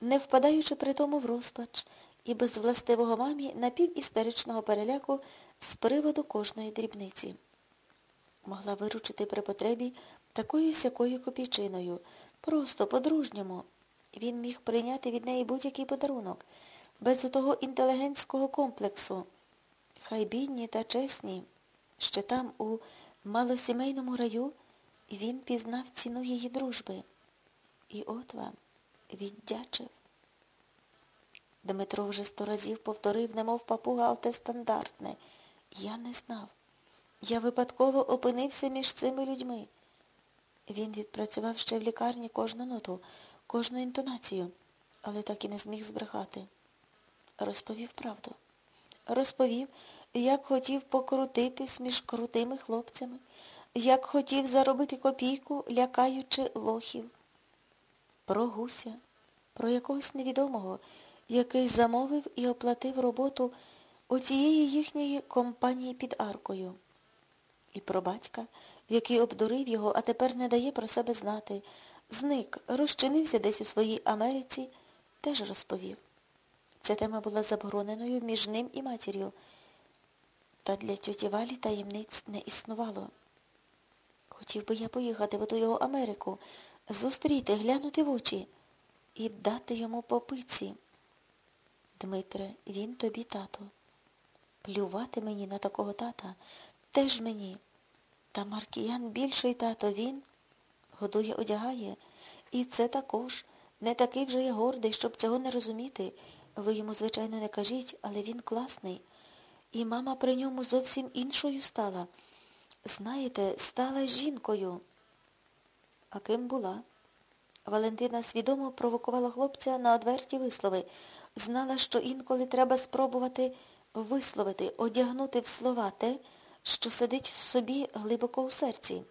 не впадаючи при тому в розпач і без властивого мамі напівістеричного переляку з приводу кожної дрібниці. Могла виручити при потребі такою сякою копійчиною, просто по-дружньому. Він міг прийняти від неї будь-який подарунок, без того інтелігентського комплексу. Хай бідні та чесні, ще там, у малосімейному раю, він пізнав ціну її дружби. І от вам віддячив. Дмитро вже сто разів повторив, немов папуга, оте стандартне. Я не знав. Я випадково опинився між цими людьми. Він відпрацював ще в лікарні кожну ноту, кожну інтонацію, але так і не зміг збрехати. Розповів правду. Розповів, як хотів покрутитись між крутими хлопцями, як хотів заробити копійку, лякаючи лохів. Про гуся, про якогось невідомого, який замовив і оплатив роботу оцієї їхньої компанії під аркою. І про батька, який обдурив його, а тепер не дає про себе знати. Зник, розчинився десь у своїй Америці, теж розповів. Ця тема була забороненою між ним і матір'ю. Та для тьоті Валі таємниць не існувало. Хотів би я поїхати в ту його Америку, зустріти, глянути в очі і дати йому попиці. Дмитре, він тобі тато. Плювати мені на такого тата теж мені. Та Маркіян більший тато він годує, одягає. І це також. Не такий вже я гордий, щоб цього не розуміти. Ви йому, звичайно, не кажіть, але він класний. І мама при ньому зовсім іншою стала. Знаєте, стала жінкою. А ким була? Валентина свідомо провокувала хлопця на одверті вислови. Знала, що інколи треба спробувати висловити, одягнути в слова те, що сидить собі глибоко у серці.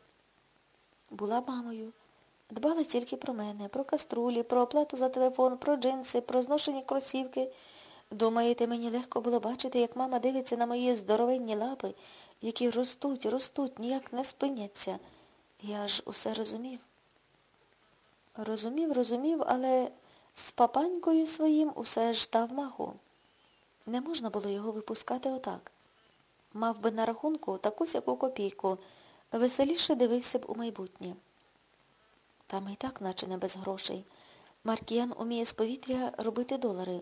Була мамою. Дбала тільки про мене, про каструлі, про оплату за телефон, про джинси, про зношені кросівки. Думаєте, мені легко було бачити, як мама дивиться на мої здоровенні лапи, які ростуть, ростуть, ніяк не спиняться. Я ж усе розумів. Розумів, розумів, але з папанькою своїм усе ж дав маху. Не можна було його випускати отак. Мав би на рахунку таку сяку копійку, веселіше дивився б у майбутнє. Там і так, наче не без грошей. Маркіян уміє з повітря робити долари.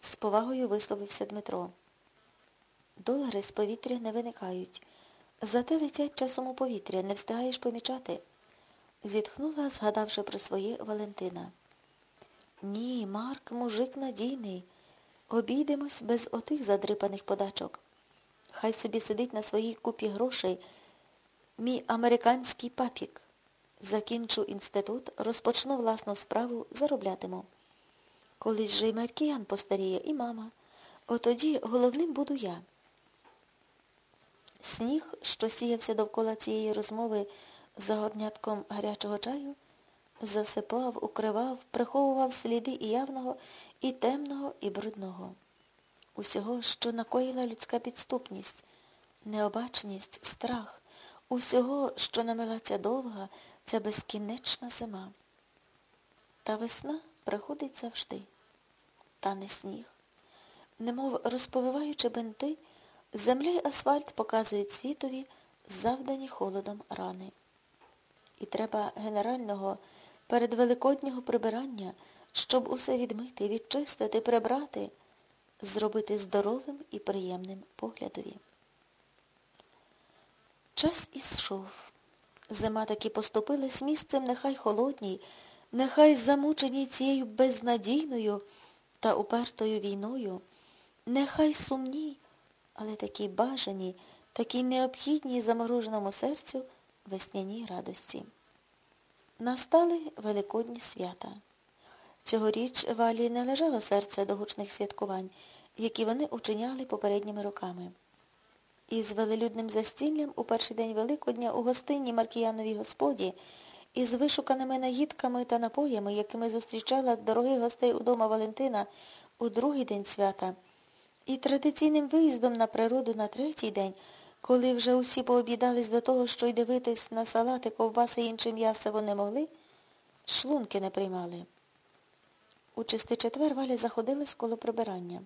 З повагою висловився Дмитро. Долари з повітря не виникають. Зате летять часом у повітря, не встигаєш помічати. Зітхнула, згадавши про своє Валентина. Ні, Марк, мужик надійний. Обійдемось без отих задрипаних подачок. Хай собі сидить на своїй купі грошей. Мій американський папік. Закінчу інститут, розпочну власну справу, зароблятиму. Колись же й Маркіян постаріє, і мама. Отоді головним буду я. Сніг, що сіявся довкола цієї розмови за горнятком гарячого чаю, засипав, укривав, приховував сліди і явного, і темного, і брудного. Усього, що накоїла людська підступність, необачність, страх, усього, що намила ця довга, ця безкінечна зима. Та весна приходить завжди, та не сніг. Немов розповиваючи бенти, земля й асфальт показують світові завдані холодом рани. І треба генерального передвеликоднього прибирання, щоб усе відмити, відчистити, прибрати, зробити здоровим і приємним поглядові. Час ішов. Зима таки поступилась місцем нехай холодній, нехай замученій цією безнадійною та упертою війною, нехай сумній, але такій бажаній, такій необхідній замороженому серцю весняній радості. Настали великодні свята. Цьогоріч валі не лежало серце до гучних святкувань, які вони учиняли попередніми роками. Із велелюдним застіллям у перший день Великодня у гостинній Маркіяновій господі із вишуканими наїдками та напоями, якими зустрічала дорогих гостей удома Валентина у другий день свята, і традиційним виїздом на природу на третій день, коли вже усі пообідались до того, що й дивитись на салати, ковбаси і інше м'ясо вони могли, шлунки не приймали. У чистий четвер Валя заходилась коло прибирання.